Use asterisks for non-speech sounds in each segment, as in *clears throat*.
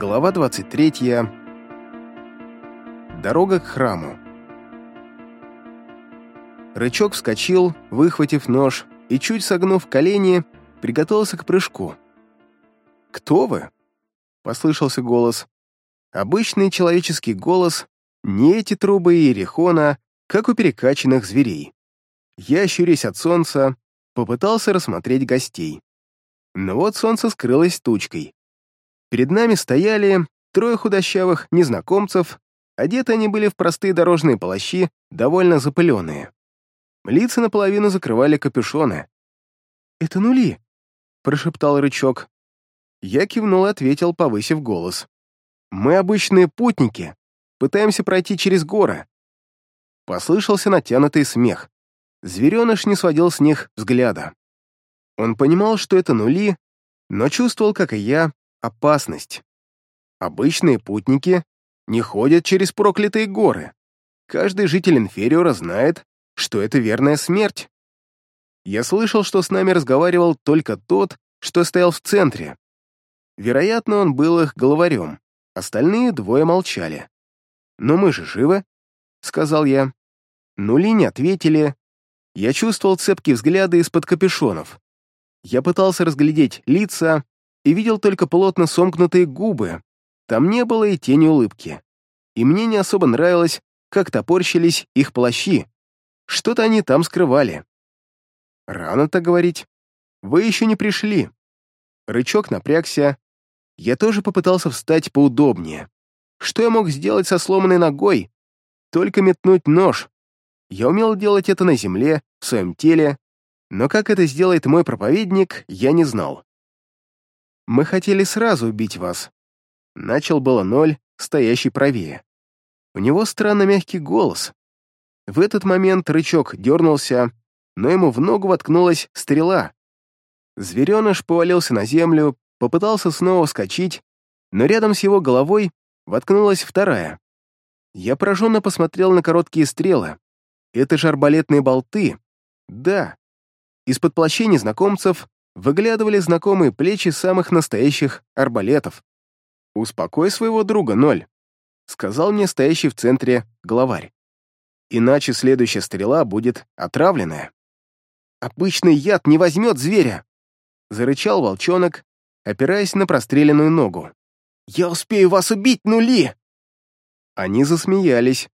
Глава 23. Дорога к храму. Рычок вскочил, выхватив нож, и, чуть согнув колени, приготовился к прыжку. «Кто вы?» — послышался голос. Обычный человеческий голос, не эти трубы Иерихона, как у перекачанных зверей. Я, щурясь от солнца, попытался рассмотреть гостей. Но вот солнце скрылось тучкой. Перед нами стояли трое худощавых незнакомцев, одеты они были в простые дорожные плащи, довольно запыленные. Лица наполовину закрывали капюшоны. «Это нули», — прошептал рычок. Я кивнул и ответил, повысив голос. «Мы обычные путники, пытаемся пройти через горы». Послышался натянутый смех. Звереныш не сводил с них взгляда. Он понимал, что это нули, но чувствовал, как и я, опасность. Обычные путники не ходят через проклятые горы. Каждый житель Инфериора знает, что это верная смерть. Я слышал, что с нами разговаривал только тот, что стоял в центре. Вероятно, он был их главарем. Остальные двое молчали. «Но мы же живы», — сказал я. Нули не ответили. Я чувствовал цепкие взгляды из-под капюшонов. Я пытался разглядеть лица, и видел только плотно сомкнутые губы. Там не было и тени улыбки. И мне не особо нравилось, как топорщились их плащи. Что-то они там скрывали. Рано так говорить. Вы еще не пришли. Рычок напрягся. Я тоже попытался встать поудобнее. Что я мог сделать со сломанной ногой? Только метнуть нож. Я умел делать это на земле, в своем теле, но как это сделает мой проповедник, я не знал. Мы хотели сразу убить вас». Начал было ноль, стоящий правее. У него странно мягкий голос. В этот момент рычок дернулся, но ему в ногу воткнулась стрела. Звереныш повалился на землю, попытался снова вскочить, но рядом с его головой воткнулась вторая. Я пораженно посмотрел на короткие стрелы. Это же арбалетные болты. Да. Из-под плащей незнакомцев выглядывали знакомые плечи самых настоящих арбалетов. «Успокой своего друга, Ноль», — сказал мне стоящий в центре главарь. «Иначе следующая стрела будет отравленная». «Обычный яд не возьмет зверя!» — зарычал волчонок, опираясь на простреленную ногу. «Я успею вас убить, нули!» Они засмеялись.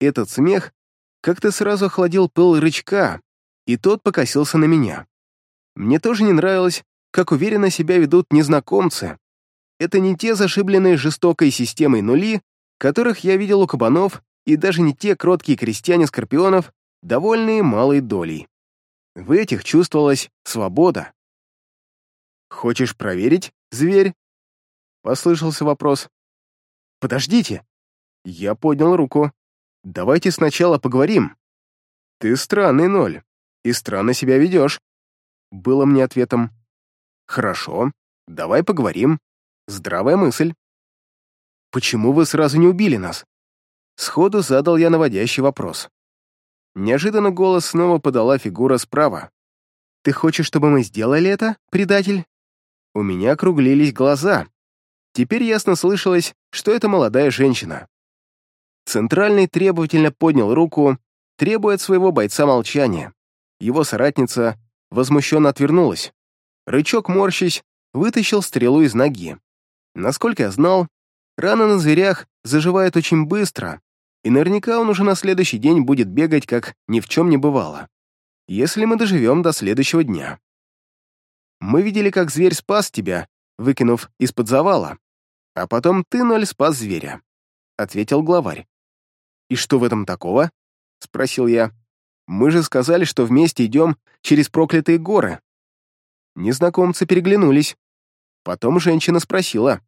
Этот смех как-то сразу охладил пыл рычка, и тот покосился на меня. Мне тоже не нравилось, как уверенно себя ведут незнакомцы. Это не те зашибленные жестокой системой нули, которых я видел у кабанов, и даже не те кроткие крестьяне-скорпионов, довольные малой долей. В этих чувствовалась свобода. «Хочешь проверить, зверь?» — послышался вопрос. «Подождите!» Я поднял руку. «Давайте сначала поговорим. Ты странный, Ноль, и странно себя ведешь было мне ответом. «Хорошо, давай поговорим. Здравая мысль». «Почему вы сразу не убили нас?» Сходу задал я наводящий вопрос. Неожиданно голос снова подала фигура справа. «Ты хочешь, чтобы мы сделали это, предатель?» У меня округлились глаза. Теперь ясно слышалось, что это молодая женщина. Центральный требовательно поднял руку, требуя от своего бойца молчания. Его соратница возмущенно отвернулась. Рычок, морщись, вытащил стрелу из ноги. Насколько я знал, рана на зверях заживает очень быстро, и наверняка он уже на следующий день будет бегать, как ни в чем не бывало. Если мы доживем до следующего дня. Мы видели, как зверь спас тебя, выкинув из-под завала, а потом ты, Ноль, спас зверя», — ответил главарь. «И что в этом такого?» — спросил я. Мы же сказали, что вместе идем через проклятые горы. Незнакомцы переглянулись. Потом женщина спросила,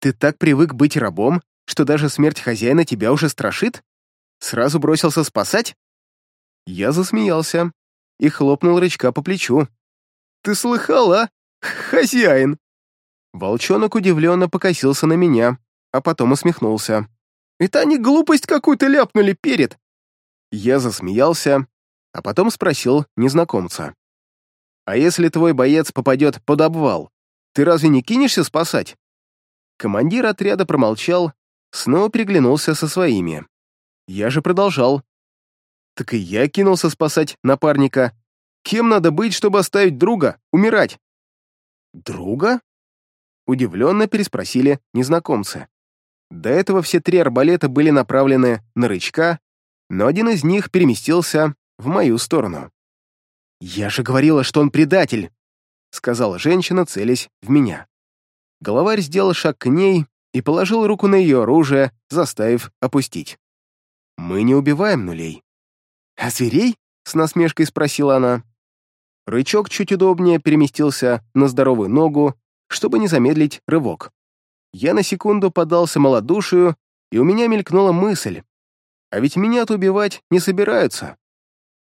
«Ты так привык быть рабом, что даже смерть хозяина тебя уже страшит? Сразу бросился спасать?» Я засмеялся и хлопнул рычка по плечу. «Ты слыхал, а? Хозяин!» Волчонок удивленно покосился на меня, а потом усмехнулся. «Это они глупость какую-то ляпнули перед!» Я засмеялся а потом спросил незнакомца. «А если твой боец попадет под обвал, ты разве не кинешься спасать?» Командир отряда промолчал, снова приглянулся со своими. Я же продолжал. «Так и я кинулся спасать напарника. Кем надо быть, чтобы оставить друга, умирать?» «Друга?» Удивленно переспросили незнакомцы. До этого все три арбалета были направлены на рычка, но один из них переместился в мою сторону. «Я же говорила, что он предатель!» — сказала женщина, целясь в меня. Головарь сделал шаг к ней и положил руку на ее оружие, заставив опустить. «Мы не убиваем нулей». «А зверей?» — с насмешкой спросила она. Рычок чуть удобнее переместился на здоровую ногу, чтобы не замедлить рывок. Я на секунду подался малодушию, и у меня мелькнула мысль. А ведь меня-то убивать не собираются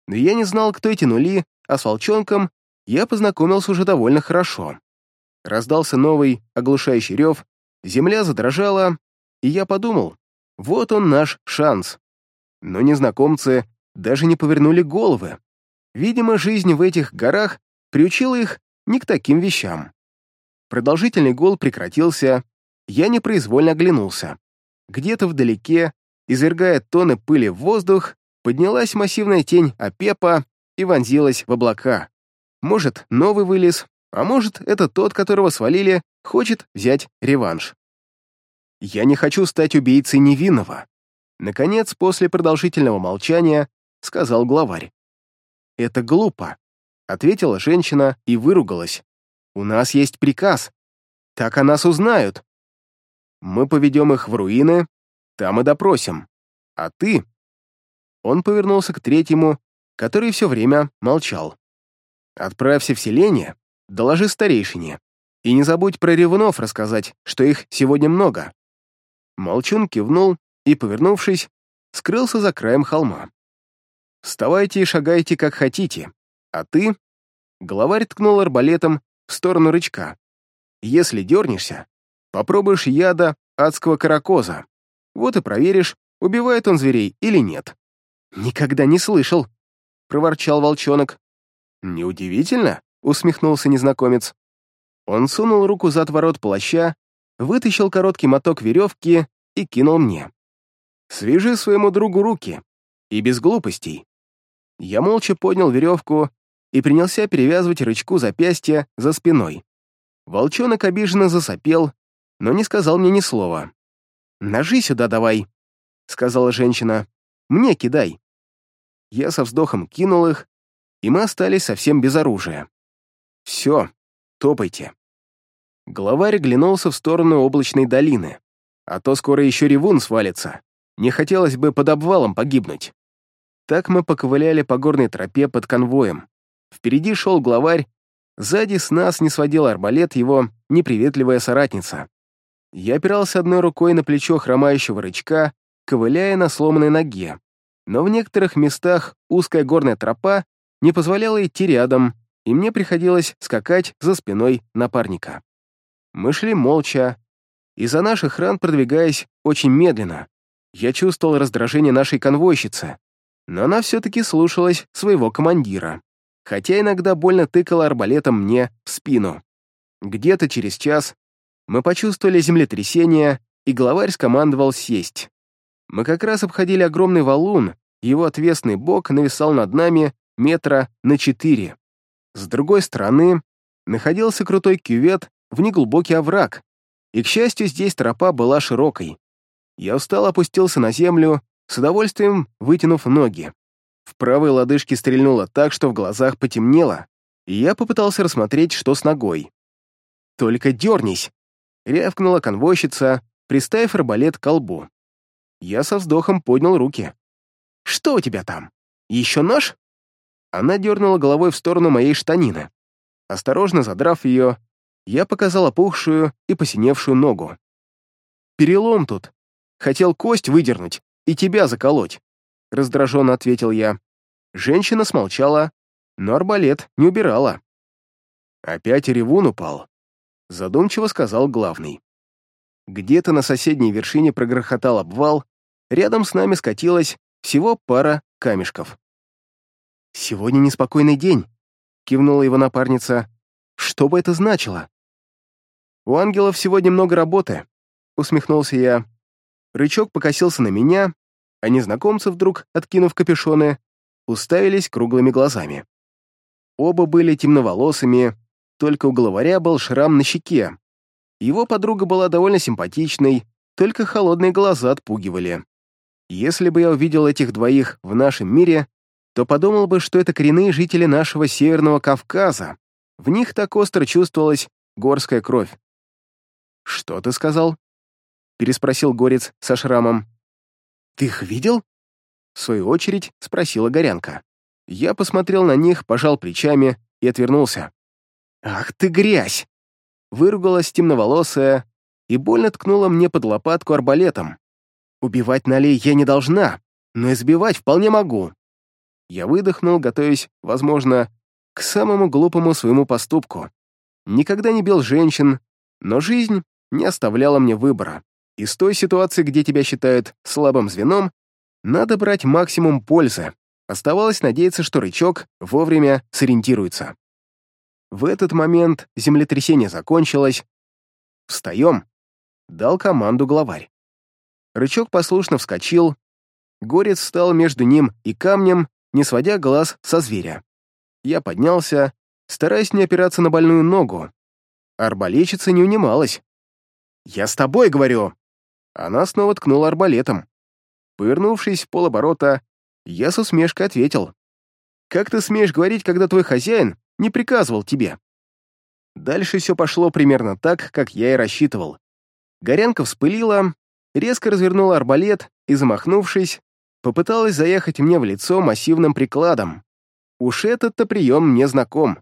но я не знал, кто эти нули, а с волчонком я познакомился уже довольно хорошо. Раздался новый оглушающий рев, земля задрожала, и я подумал, вот он наш шанс. Но незнакомцы даже не повернули головы. Видимо, жизнь в этих горах приучила их не к таким вещам. Продолжительный гол прекратился, я непроизвольно оглянулся. Где-то вдалеке, извергая тонны пыли в воздух, Поднялась массивная тень Апепа и вонзилась в облака. Может, новый вылез, а может, это тот, которого свалили, хочет взять реванш. «Я не хочу стать убийцей невинного», — наконец, после продолжительного молчания, сказал главарь. «Это глупо», — ответила женщина и выругалась. «У нас есть приказ. Так о нас узнают. Мы поведем их в руины, там и допросим. А ты он повернулся к третьему, который все время молчал. «Отправься в селение, доложи старейшине. И не забудь про Ревунов, рассказать, что их сегодня много». Молчун кивнул и, повернувшись, скрылся за краем холма. «Вставайте и шагайте, как хотите. А ты...» Главарь ткнул арбалетом в сторону рычка. «Если дернешься, попробуешь яда адского каракоза. Вот и проверишь, убивает он зверей или нет». «Никогда не слышал», — проворчал волчонок. «Неудивительно», — усмехнулся незнакомец. Он сунул руку за отворот плаща, вытащил короткий моток веревки и кинул мне. «Свяжи своему другу руки. И без глупостей». Я молча поднял веревку и принялся перевязывать рычку запястья за спиной. Волчонок обиженно засопел, но не сказал мне ни слова. «Ножи сюда давай», — сказала женщина. «Мне кидай». Я со вздохом кинул их, и мы остались совсем без оружия. «Все, топайте». Главарь глянулся в сторону облачной долины. А то скоро еще ревун свалится. Не хотелось бы под обвалом погибнуть. Так мы поковыляли по горной тропе под конвоем. Впереди шел главарь, сзади с нас не сводил арбалет его неприветливая соратница. Я опирался одной рукой на плечо хромающего рычка, ковыляя на сломанной ноге но в некоторых местах узкая горная тропа не позволяла идти рядом, и мне приходилось скакать за спиной напарника. Мы шли молча, из-за наших ран продвигаясь очень медленно. Я чувствовал раздражение нашей конвойщицы, но она все-таки слушалась своего командира, хотя иногда больно тыкала арбалетом мне в спину. Где-то через час мы почувствовали землетрясение, и главарь скомандовал сесть. Мы как раз обходили огромный валун, его отвесный бок нависал над нами метра на четыре. С другой стороны находился крутой кювет в неглубокий овраг, и, к счастью, здесь тропа была широкой. Я устал опустился на землю, с удовольствием вытянув ноги. В правой лодыжке стрельнуло так, что в глазах потемнело, и я попытался рассмотреть, что с ногой. «Только дернись!» — рявкнула конвойщица, приставив арбалет к колбу. Я со вздохом поднял руки. «Что у тебя там? Еще нож?» Она дернула головой в сторону моей штанины. Осторожно задрав ее, я показал опухшую и посиневшую ногу. «Перелом тут. Хотел кость выдернуть и тебя заколоть», — раздраженно ответил я. Женщина смолчала, но арбалет не убирала. «Опять ревун упал», — задумчиво сказал главный. Где-то на соседней вершине прогрохотал обвал, Рядом с нами скатилась всего пара камешков. «Сегодня неспокойный день», — кивнула его напарница. «Что бы это значило?» «У ангелов сегодня много работы», — усмехнулся я. Рычок покосился на меня, а незнакомцы вдруг, откинув капюшоны, уставились круглыми глазами. Оба были темноволосыми, только у главаря был шрам на щеке. Его подруга была довольно симпатичной, только холодные глаза отпугивали. Если бы я увидел этих двоих в нашем мире, то подумал бы, что это коренные жители нашего Северного Кавказа. В них так остро чувствовалась горская кровь. «Что ты сказал?» — переспросил горец со шрамом. «Ты их видел?» — в свою очередь спросила Горянка. Я посмотрел на них, пожал плечами и отвернулся. «Ах ты грязь!» — выругалась темноволосая и больно ткнула мне под лопатку арбалетом. Убивать Нали я не должна, но избивать вполне могу. Я выдохнул, готовясь, возможно, к самому глупому своему поступку. Никогда не бил женщин, но жизнь не оставляла мне выбора. И Из той ситуации, где тебя считают слабым звеном, надо брать максимум пользы. Оставалось надеяться, что рычок вовремя сориентируется. В этот момент землетрясение закончилось. «Встаем!» — дал команду главарь. Рычок послушно вскочил. Горец встал между ним и камнем, не сводя глаз со зверя. Я поднялся, стараясь не опираться на больную ногу. Арбалетчица не унималась. «Я с тобой говорю!» Она снова ткнула арбалетом. Пырнувшись в полоборота, я с усмешкой ответил. «Как ты смеешь говорить, когда твой хозяин не приказывал тебе?» Дальше все пошло примерно так, как я и рассчитывал. Горянка вспылила, резко развернула арбалет и, замахнувшись, попыталась заехать мне в лицо массивным прикладом. Уж этот-то прием мне знаком.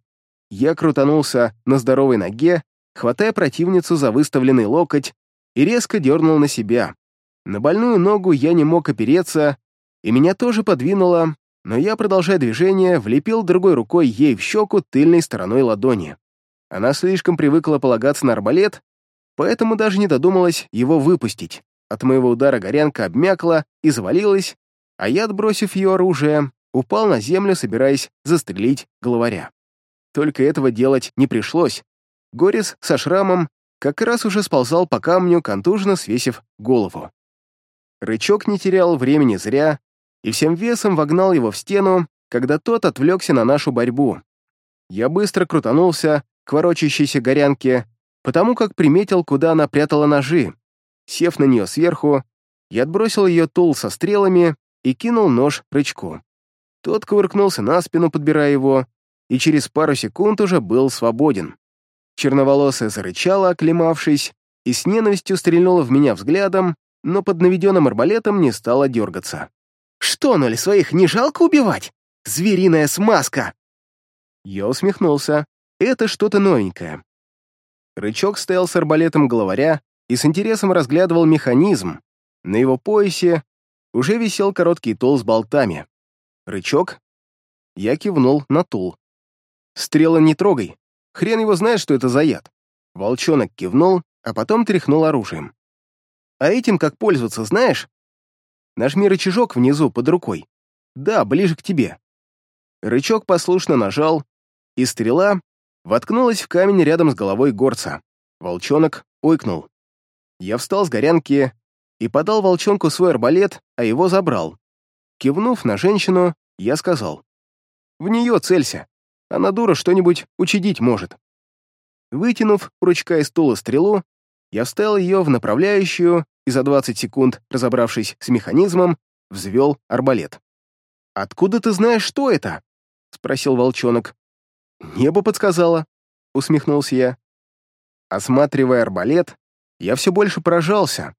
Я крутанулся на здоровой ноге, хватая противницу за выставленный локоть и резко дернул на себя. На больную ногу я не мог опереться, и меня тоже подвинуло, но я, продолжая движение, влепил другой рукой ей в щеку тыльной стороной ладони. Она слишком привыкла полагаться на арбалет, поэтому даже не додумалась его выпустить. От моего удара горянка обмякла и завалилась, а я, отбросив ее оружие, упал на землю, собираясь застрелить главаря. Только этого делать не пришлось. Горец со шрамом как раз уже сползал по камню, контужно свесив голову. Рычок не терял времени зря и всем весом вогнал его в стену, когда тот отвлекся на нашу борьбу. Я быстро крутанулся к ворочащейся горянке, потому как приметил, куда она прятала ножи, Сев на нее сверху, я отбросил ее тул со стрелами и кинул нож рычку. Тот кувыркнулся на спину, подбирая его, и через пару секунд уже был свободен. Черноволосая зарычала, оклемавшись, и с ненавистью стрельнула в меня взглядом, но под наведенным арбалетом не стала дергаться. «Что, ноль своих, не жалко убивать? Звериная смазка!» Я усмехнулся. «Это что-то новенькое». Рычок стоял с арбалетом главаря, и с интересом разглядывал механизм. На его поясе уже висел короткий тул с болтами. «Рычок?» Я кивнул на тул. Стрела не трогай. Хрен его знает, что это за яд». Волчонок кивнул, а потом тряхнул оружием. «А этим как пользоваться, знаешь?» «Нажми рычажок внизу под рукой. Да, ближе к тебе». Рычок послушно нажал, и стрела воткнулась в камень рядом с головой горца. Волчонок ойкнул. Я встал с горянки и подал волчонку свой арбалет, а его забрал. Кивнув на женщину, я сказал. «В нее целься. Она дура что-нибудь учудить может». Вытянув ручка из стула стрелу, я вставил ее в направляющую и за 20 секунд, разобравшись с механизмом, взвел арбалет. «Откуда ты знаешь, что это?» — спросил волчонок. «Небо подсказало», — усмехнулся я. Осматривая арбалет, я все больше поражался.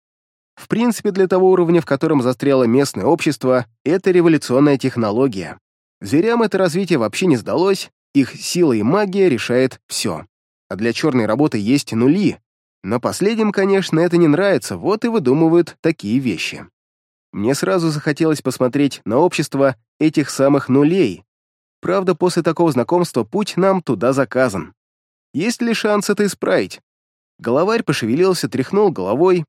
В принципе, для того уровня, в котором застряло местное общество, это революционная технология. Зверям это развитие вообще не сдалось, их сила и магия решает все. А для черной работы есть нули. Но последним, конечно, это не нравится, вот и выдумывают такие вещи. Мне сразу захотелось посмотреть на общество этих самых нулей. Правда, после такого знакомства путь нам туда заказан. Есть ли шанс это исправить? Головарь пошевелился, тряхнул головой,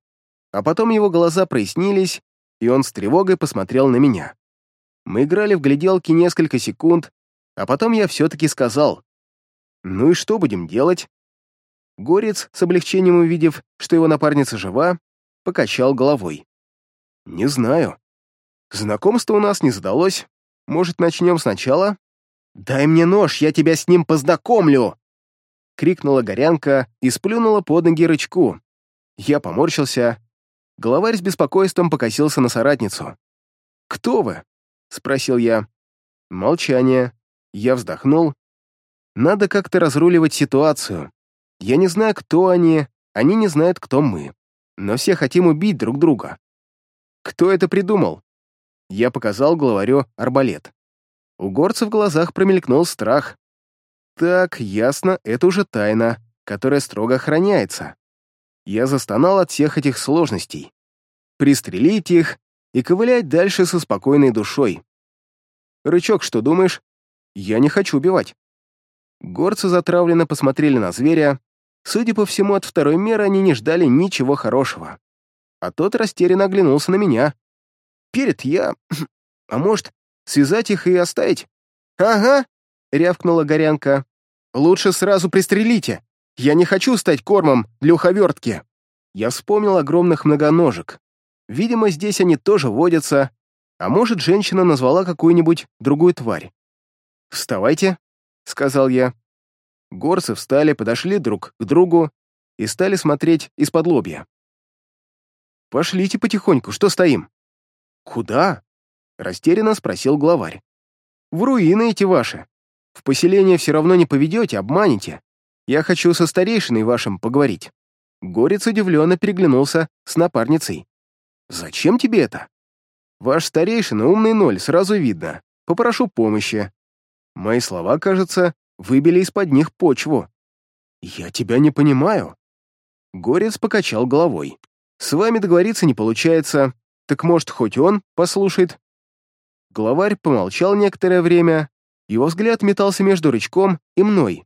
а потом его глаза прояснились, и он с тревогой посмотрел на меня. Мы играли в гляделки несколько секунд, а потом я все-таки сказал, «Ну и что будем делать?» Горец, с облегчением увидев, что его напарница жива, покачал головой. «Не знаю. Знакомство у нас не задалось. Может, начнем сначала?» «Дай мне нож, я тебя с ним познакомлю!» — крикнула горянка и сплюнула под ноги рычку. Я поморщился. Головарь с беспокойством покосился на соратницу. «Кто вы?» — спросил я. Молчание. Я вздохнул. «Надо как-то разруливать ситуацию. Я не знаю, кто они, они не знают, кто мы. Но все хотим убить друг друга». «Кто это придумал?» Я показал главарю арбалет. У горца в глазах промелькнул страх. Так, ясно, это уже тайна, которая строго охраняется. Я застонал от всех этих сложностей. Пристрелить их и ковылять дальше со спокойной душой. «Рычок, что думаешь?» «Я не хочу убивать». Горцы затравленно посмотрели на зверя. Судя по всему, от второй меры они не ждали ничего хорошего. А тот растерянно оглянулся на меня. «Перед я... *clears throat* А может, связать их и оставить?» «Ага!» рявкнула Горянка. «Лучше сразу пристрелите! Я не хочу стать кормом для уховертки!» Я вспомнил огромных многоножек. Видимо, здесь они тоже водятся, а может, женщина назвала какую-нибудь другую тварь. «Вставайте», — сказал я. Горцы встали, подошли друг к другу и стали смотреть из-под лобья. «Пошлите потихоньку, что стоим?» «Куда?» — растерянно спросил главарь. «В руины эти ваши. В поселение все равно не поведете, обманете. Я хочу со старейшиной вашим поговорить». Горец удивленно переглянулся с напарницей. «Зачем тебе это?» «Ваш старейшина умный ноль, сразу видно. Попрошу помощи». Мои слова, кажется, выбили из-под них почву. «Я тебя не понимаю». Горец покачал головой. «С вами договориться не получается. Так, может, хоть он послушает?» Главарь помолчал некоторое время, его взгляд метался между рычком и мной.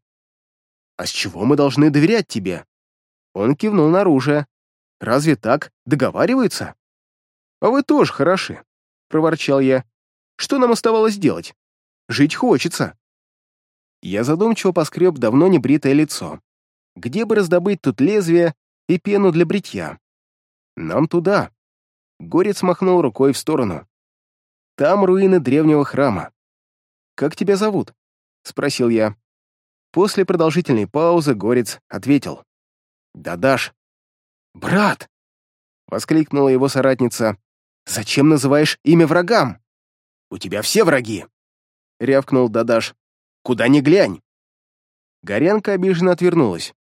«А с чего мы должны доверять тебе?» Он кивнул на «Разве так договариваются?» «А вы тоже хороши», — проворчал я. «Что нам оставалось делать? Жить хочется». Я задумчиво поскреб давно небритое лицо. Где бы раздобыть тут лезвие и пену для бритья? «Нам туда». Горец махнул рукой в сторону. «Там руины древнего храма как тебя зовут?» — спросил я. После продолжительной паузы Горец ответил. «Дадаш». «Брат!» — воскликнула его соратница. «Зачем называешь имя врагам?» «У тебя все враги!» — рявкнул Дадаш. «Куда ни глянь!» Горянка обиженно отвернулась.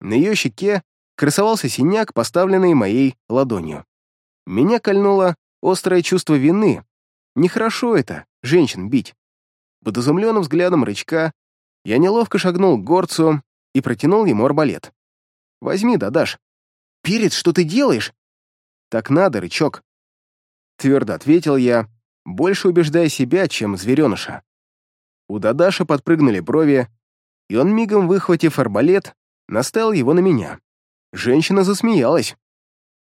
На ее щеке красовался синяк, поставленный моей ладонью. Меня кольнуло острое чувство вины. Нехорошо это, женщин бить. Под изумленным взглядом рычка я неловко шагнул к горцу и протянул ему арбалет. «Возьми, да дашь». «Перец, что ты делаешь?» «Так надо, рычок». Твердо ответил я, больше убеждая себя, чем звереныша. У Дадаша подпрыгнули брови, и он, мигом выхватив арбалет, наставил его на меня. Женщина засмеялась.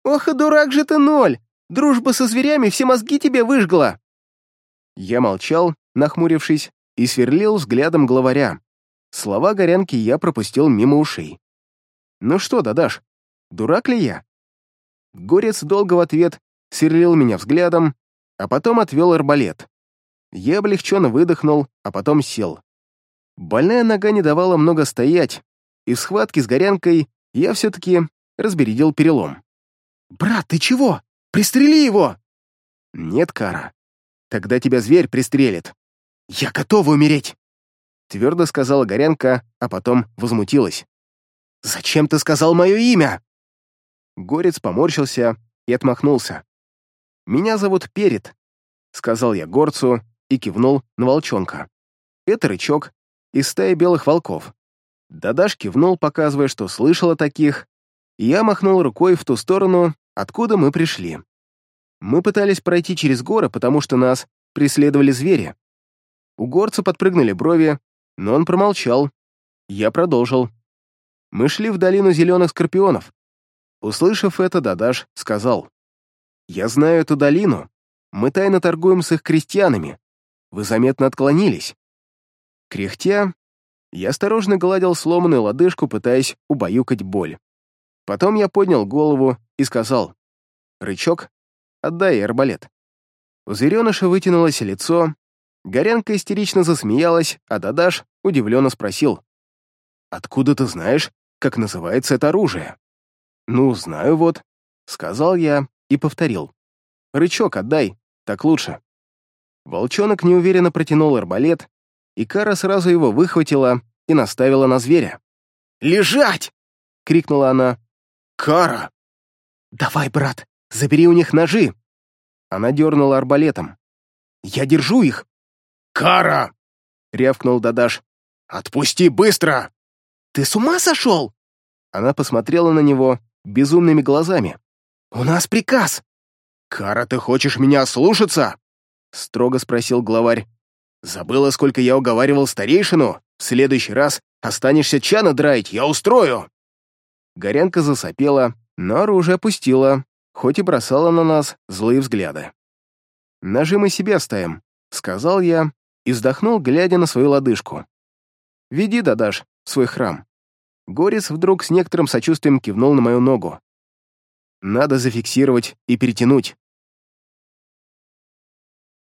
«Ох и дурак же ты, Ноль! Дружба со зверями все мозги тебе выжгла!» Я молчал, нахмурившись, и сверлил взглядом главаря. Слова горянки я пропустил мимо ушей. «Ну что, Дадаш, дурак ли я?» Горец долго в ответ сверлил меня взглядом, а потом отвел арбалет. Я облегченно выдохнул, а потом сел. Больная нога не давала много стоять, и в схватке с горянкой я все-таки разбередил перелом. «Брат, ты чего? Пристрели его!» «Нет, Кара. Тогда тебя зверь пристрелит. «Я готова умереть!» — твердо сказала Горянка, а потом возмутилась. «Зачем ты сказал мое имя?» Горец поморщился и отмахнулся. «Меня зовут Перед», — сказал я горцу и кивнул на волчонка. «Это рычок из стаи белых волков». Дадаш кивнул, показывая, что слышал о таких, и я махнул рукой в ту сторону, откуда мы пришли. Мы пытались пройти через горы, потому что нас преследовали звери, у горца подпрыгнули брови, но он промолчал. Я продолжил. Мы шли в долину зеленых скорпионов. Услышав это, Дадаш сказал. «Я знаю эту долину. Мы тайно торгуем с их крестьянами. Вы заметно отклонились». Кряхтя, я осторожно гладил сломанную лодыжку, пытаясь убаюкать боль. Потом я поднял голову и сказал. «Рычок, отдай арбалет». У звереныша вытянулось лицо, Горянка истерично засмеялась, а Дадаш удивленно спросил. «Откуда ты знаешь, как называется это оружие?» «Ну, знаю вот», — сказал я и повторил. «Рычок отдай, так лучше». Волчонок неуверенно протянул арбалет, и Кара сразу его выхватила и наставила на зверя. «Лежать!» — крикнула она. «Кара!» «Давай, брат, забери у них ножи!» Она дернула арбалетом. «Я держу их!» Кара!» — рявкнул Дадаш. «Отпусти быстро!» «Ты с ума сошел?» Она посмотрела на него безумными глазами. «У нас приказ!» «Кара, ты хочешь меня слушаться?» — строго спросил главарь. «Забыла, сколько я уговаривал старейшину? В следующий раз останешься чана драить, я устрою!» Горянка засопела, но оружие опустила, хоть и бросала на нас злые взгляды. Ножи мы себе ставим, — сказал я, и вздохнул, глядя на свою лодыжку. «Веди, Дадаш, свой храм». Горец вдруг с некоторым сочувствием кивнул на мою ногу. «Надо зафиксировать и перетянуть.